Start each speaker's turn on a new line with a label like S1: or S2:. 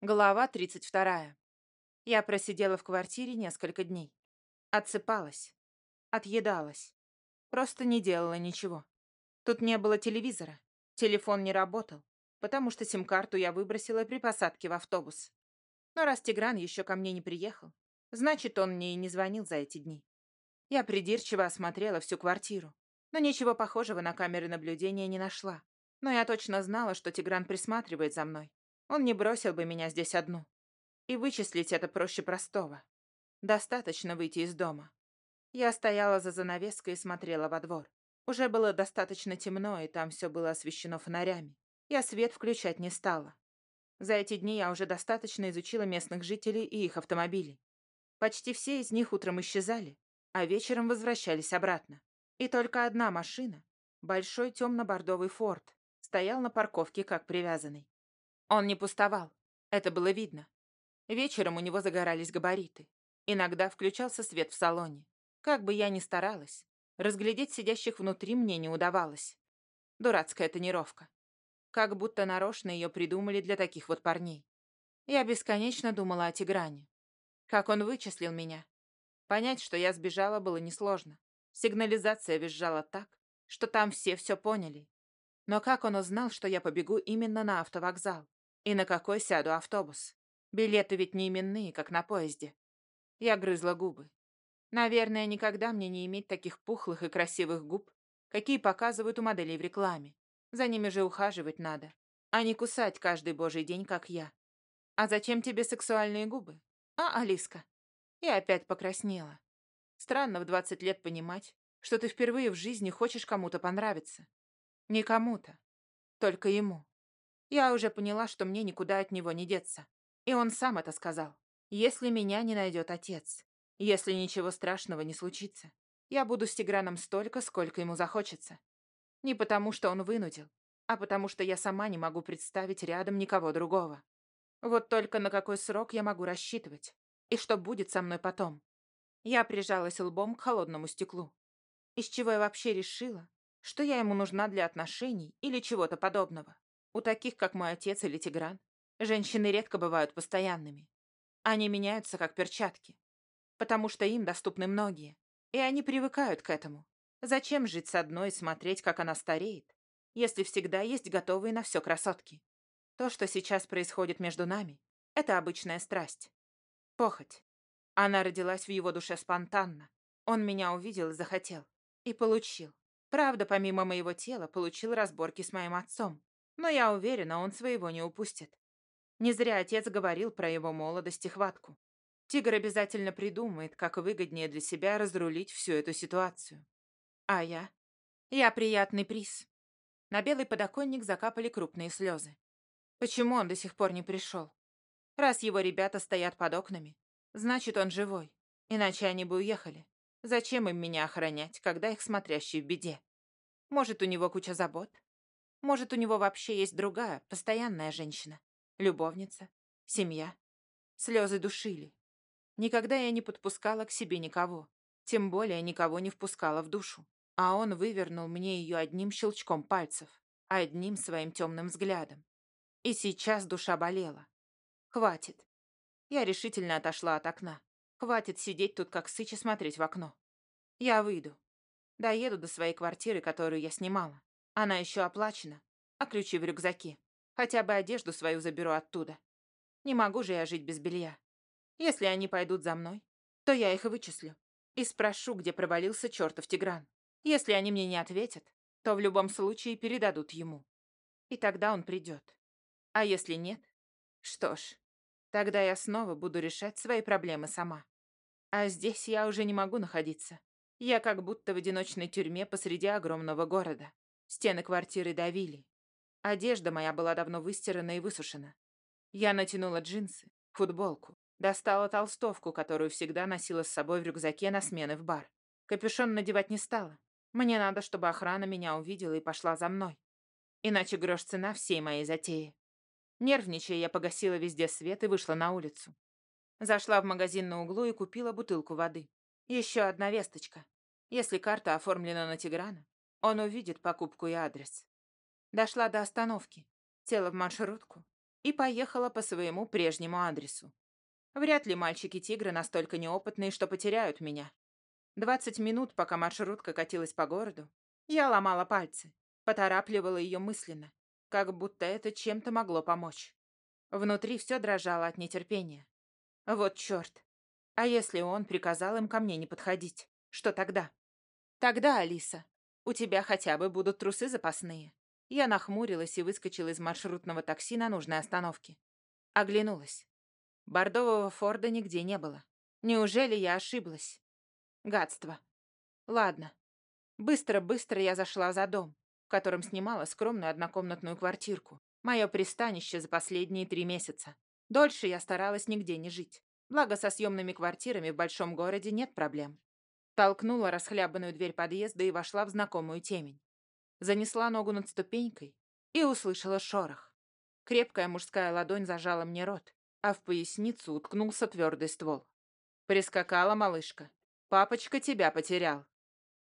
S1: Глава 32. Я просидела в квартире несколько дней. Отсыпалась. Отъедалась. Просто не делала ничего. Тут не было телевизора. Телефон не работал, потому что сим-карту я выбросила при посадке в автобус. Но раз Тигран еще ко мне не приехал, значит, он мне и не звонил за эти дни. Я придирчиво осмотрела всю квартиру, но ничего похожего на камеры наблюдения не нашла. Но я точно знала, что Тигран присматривает за мной он не бросил бы меня здесь одну. И вычислить это проще простого. Достаточно выйти из дома. Я стояла за занавеской и смотрела во двор. Уже было достаточно темно, и там все было освещено фонарями. Я свет включать не стала. За эти дни я уже достаточно изучила местных жителей и их автомобили. Почти все из них утром исчезали, а вечером возвращались обратно. И только одна машина, большой темно-бордовый форд, стоял на парковке как привязанный. Он не пустовал, это было видно. Вечером у него загорались габариты. Иногда включался свет в салоне. Как бы я ни старалась, разглядеть сидящих внутри мне не удавалось. Дурацкая тонировка. Как будто нарочно ее придумали для таких вот парней. Я бесконечно думала о Тигране. Как он вычислил меня. Понять, что я сбежала, было несложно. Сигнализация визжала так, что там все все поняли. Но как он узнал, что я побегу именно на автовокзал? И на какой сяду автобус? Билеты ведь не именные, как на поезде. Я грызла губы. Наверное, никогда мне не иметь таких пухлых и красивых губ, какие показывают у моделей в рекламе. За ними же ухаживать надо, а не кусать каждый божий день, как я. А зачем тебе сексуальные губы? А, Алиска? И опять покраснела. Странно в двадцать лет понимать, что ты впервые в жизни хочешь кому-то понравиться. Не кому-то, только ему. Я уже поняла, что мне никуда от него не деться. И он сам это сказал. Если меня не найдет отец, если ничего страшного не случится, я буду с Тиграном столько, сколько ему захочется. Не потому, что он вынудил, а потому, что я сама не могу представить рядом никого другого. Вот только на какой срок я могу рассчитывать, и что будет со мной потом. Я прижалась лбом к холодному стеклу. Из чего я вообще решила, что я ему нужна для отношений или чего-то подобного. У таких, как мой отец или Тигран, женщины редко бывают постоянными. Они меняются, как перчатки, потому что им доступны многие, и они привыкают к этому. Зачем жить с одной и смотреть, как она стареет, если всегда есть готовые на все красотки? То, что сейчас происходит между нами, это обычная страсть. Похоть. Она родилась в его душе спонтанно. Он меня увидел и захотел. И получил. Правда, помимо моего тела, получил разборки с моим отцом. Но я уверена, он своего не упустит. Не зря отец говорил про его молодость и хватку. Тигр обязательно придумает, как выгоднее для себя разрулить всю эту ситуацию. А я? Я приятный приз. На белый подоконник закапали крупные слезы. Почему он до сих пор не пришел? Раз его ребята стоят под окнами, значит, он живой. Иначе они бы уехали. Зачем им меня охранять, когда их смотрящий в беде? Может, у него куча забот? Может, у него вообще есть другая, постоянная женщина. Любовница. Семья. Слезы душили. Никогда я не подпускала к себе никого. Тем более никого не впускала в душу. А он вывернул мне ее одним щелчком пальцев. Одним своим темным взглядом. И сейчас душа болела. Хватит. Я решительно отошла от окна. Хватит сидеть тут как сыч и смотреть в окно. Я выйду. Доеду до своей квартиры, которую я снимала. Она еще оплачена, а ключи в рюкзаке. Хотя бы одежду свою заберу оттуда. Не могу же я жить без белья. Если они пойдут за мной, то я их вычислю. И спрошу, где провалился чертов Тигран. Если они мне не ответят, то в любом случае передадут ему. И тогда он придет. А если нет? Что ж, тогда я снова буду решать свои проблемы сама. А здесь я уже не могу находиться. Я как будто в одиночной тюрьме посреди огромного города. Стены квартиры давили. Одежда моя была давно выстирана и высушена. Я натянула джинсы, футболку, достала толстовку, которую всегда носила с собой в рюкзаке на смены в бар. Капюшон надевать не стала. Мне надо, чтобы охрана меня увидела и пошла за мной. Иначе грош цена всей моей затеи. Нервничая, я погасила везде свет и вышла на улицу. Зашла в магазин на углу и купила бутылку воды. Еще одна весточка. Если карта оформлена на Тиграна, он увидит покупку и адрес. Дошла до остановки, села в маршрутку и поехала по своему прежнему адресу. Вряд ли мальчики-тигры настолько неопытные, что потеряют меня. Двадцать минут, пока маршрутка катилась по городу, я ломала пальцы, поторапливала ее мысленно, как будто это чем-то могло помочь. Внутри все дрожало от нетерпения. Вот черт. А если он приказал им ко мне не подходить? Что тогда? Тогда, Алиса, у тебя хотя бы будут трусы запасные. Я нахмурилась и выскочила из маршрутного такси на нужной остановке. Оглянулась. Бордового Форда нигде не было. Неужели я ошиблась? Гадство. Ладно. Быстро-быстро я зашла за дом, в котором снимала скромную однокомнатную квартирку. Мое пристанище за последние три месяца. Дольше я старалась нигде не жить. Благо, со съемными квартирами в большом городе нет проблем. Толкнула расхлябанную дверь подъезда и вошла в знакомую темень. Занесла ногу над ступенькой и услышала шорох. Крепкая мужская ладонь зажала мне рот, а в поясницу уткнулся твердый ствол. Прискакала малышка. «Папочка тебя потерял».